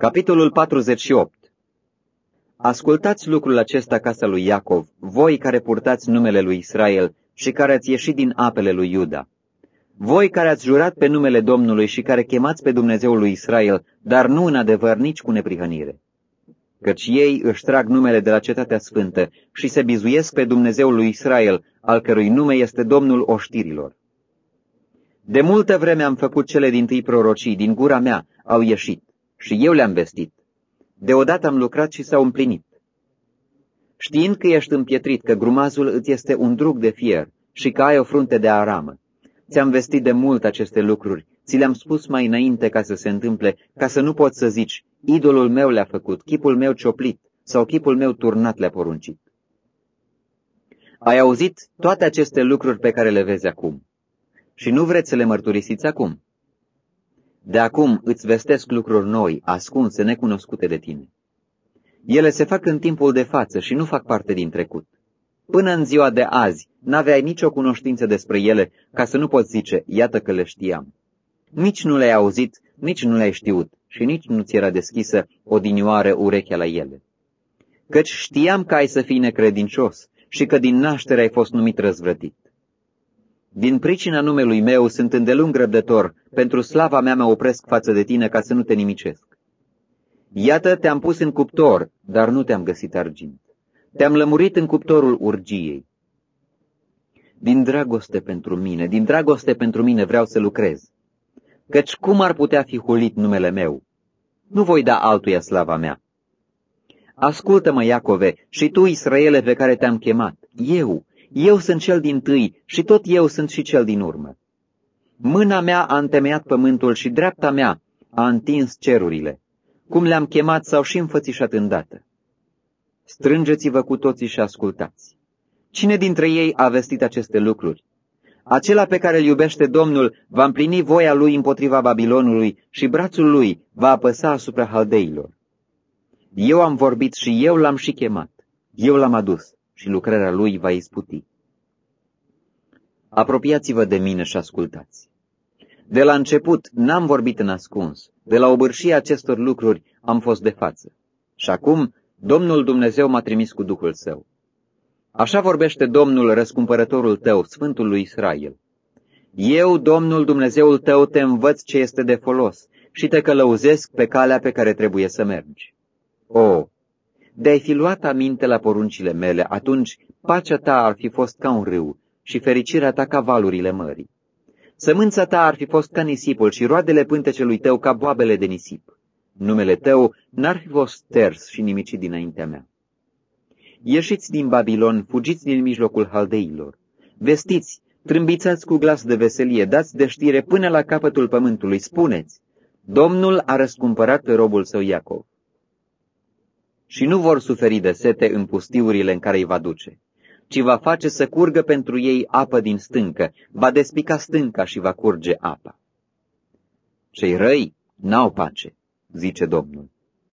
Capitolul 48 Ascultați lucrul acesta casa lui Iacov, voi care purtați numele lui Israel și care ați ieșit din apele lui Iuda. Voi care ați jurat pe numele Domnului și care chemați pe Dumnezeul lui Israel, dar nu în adevăr nici cu neprihănire. Căci ei își trag numele de la cetatea sfântă și se bizuiesc pe Dumnezeul lui Israel, al cărui nume este Domnul oștirilor. De multă vreme am făcut cele din tâi prorocii, din gura mea au ieșit și eu le-am vestit. Deodată am lucrat și s-au împlinit. Știind că ești împietrit, că grumazul îți este un drug de fier și că ai o frunte de aramă, ți-am vestit de mult aceste lucruri, ți le-am spus mai înainte ca să se întâmple, ca să nu poți să zici, idolul meu le-a făcut, chipul meu cioplit sau chipul meu turnat le-a poruncit. Ai auzit toate aceste lucruri pe care le vezi acum și nu vreți să le mărturisiți acum. De acum îți vestesc lucruri noi, ascunse, necunoscute de tine. Ele se fac în timpul de față și nu fac parte din trecut. Până în ziua de azi, n-aveai nicio cunoștință despre ele, ca să nu poți zice, iată că le știam. Nici nu le-ai auzit, nici nu le-ai știut și nici nu ți era deschisă odinioară urechea la ele. Căci știam că ai să fii necredincios și că din naștere ai fost numit răzvrătit. Din pricina numelui meu sunt îndelung răbdător, pentru slava mea mă opresc față de tine ca să nu te nimicesc. Iată, te-am pus în cuptor, dar nu te-am găsit argint. Te-am lămurit în cuptorul urgiei. Din dragoste pentru mine, din dragoste pentru mine vreau să lucrez. Căci cum ar putea fi hulit numele meu? Nu voi da altuia slava mea. Ascultă-mă, Iacove, și tu, Israele, pe care te-am chemat. Eu, eu sunt cel din tâi și tot eu sunt și cel din urmă. Mâna mea a întemeiat pământul și dreapta mea a întins cerurile. Cum le-am chemat sau și înfățișat îndată. Strângeți-vă cu toții și ascultați. Cine dintre ei a vestit aceste lucruri? Acela pe care îl iubește Domnul va împlini voia lui împotriva Babilonului și brațul lui va apăsa asupra haldeilor. Eu am vorbit și eu l-am și chemat. Eu l-am adus și lucrarea lui va isputi. Apropiați-vă de mine și ascultați. De la început n-am vorbit în ascuns, de la obârșia acestor lucruri am fost de față. Și acum Domnul Dumnezeu m-a trimis cu Duhul Său. Așa vorbește Domnul, răscumpărătorul tău, Sfântul lui Israel. Eu, Domnul Dumnezeul tău, te învăț ce este de folos și te călăuzesc pe calea pe care trebuie să mergi. O, de-ai fi luat aminte la poruncile mele, atunci pacea ta ar fi fost ca un râu și fericirea ta ca valurile mării. Sămânța ta ar fi fost ca nisipul și roadele pântecelui tău ca boabele de nisip. Numele tău n-ar fi fost ters și nimicit dinaintea mea. Ieșiți din Babilon, fugiți din mijlocul haldeilor. Vestiți, trâmbițați cu glas de veselie, dați de știre până la capătul pământului, spuneți, Domnul a răscumpărat pe robul său Iacov și nu vor suferi de sete în pustiurile în care îi va duce, ci va face să curgă pentru ei apă din stâncă, va despica stânca și va curge apa. Cei răi n-au pace, zice Domnul.